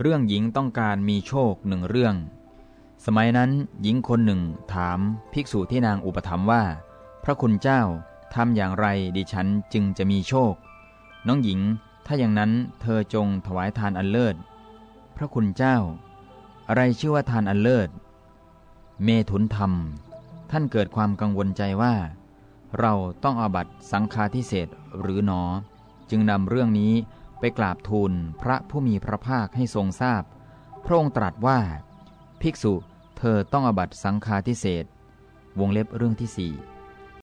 เรื่องหญิงต้องการมีโชคหนึ่งเรื่อง สมัยนั้นหญิงคนหนึ่งถามภิกษุที่นางอุปถัมภ์ว่า พระคุณเจ้าทำอย่างไรดิฉันจึงจะมีโชค น้องหญิง ถ้าอย่างนั้นเธอจงถวายทานอันเลิศ พระคุณเจ้า อะไรชื่อว่าทานอันเลิศ เมถุนธรรม ท่านเกิดความกังวลใจว่า เราต้องอาบัตสังฆาทิเศษหรือหนอ จึงนำเรื่องนี้ ไปกราบทูลพระผู้มีพระภาคให้ทรงทราบพระองค์ตรัสว่า ภิกษุเธอต้องอบัตสังฆาทิเศษวงเล็บเรื่องที่สี่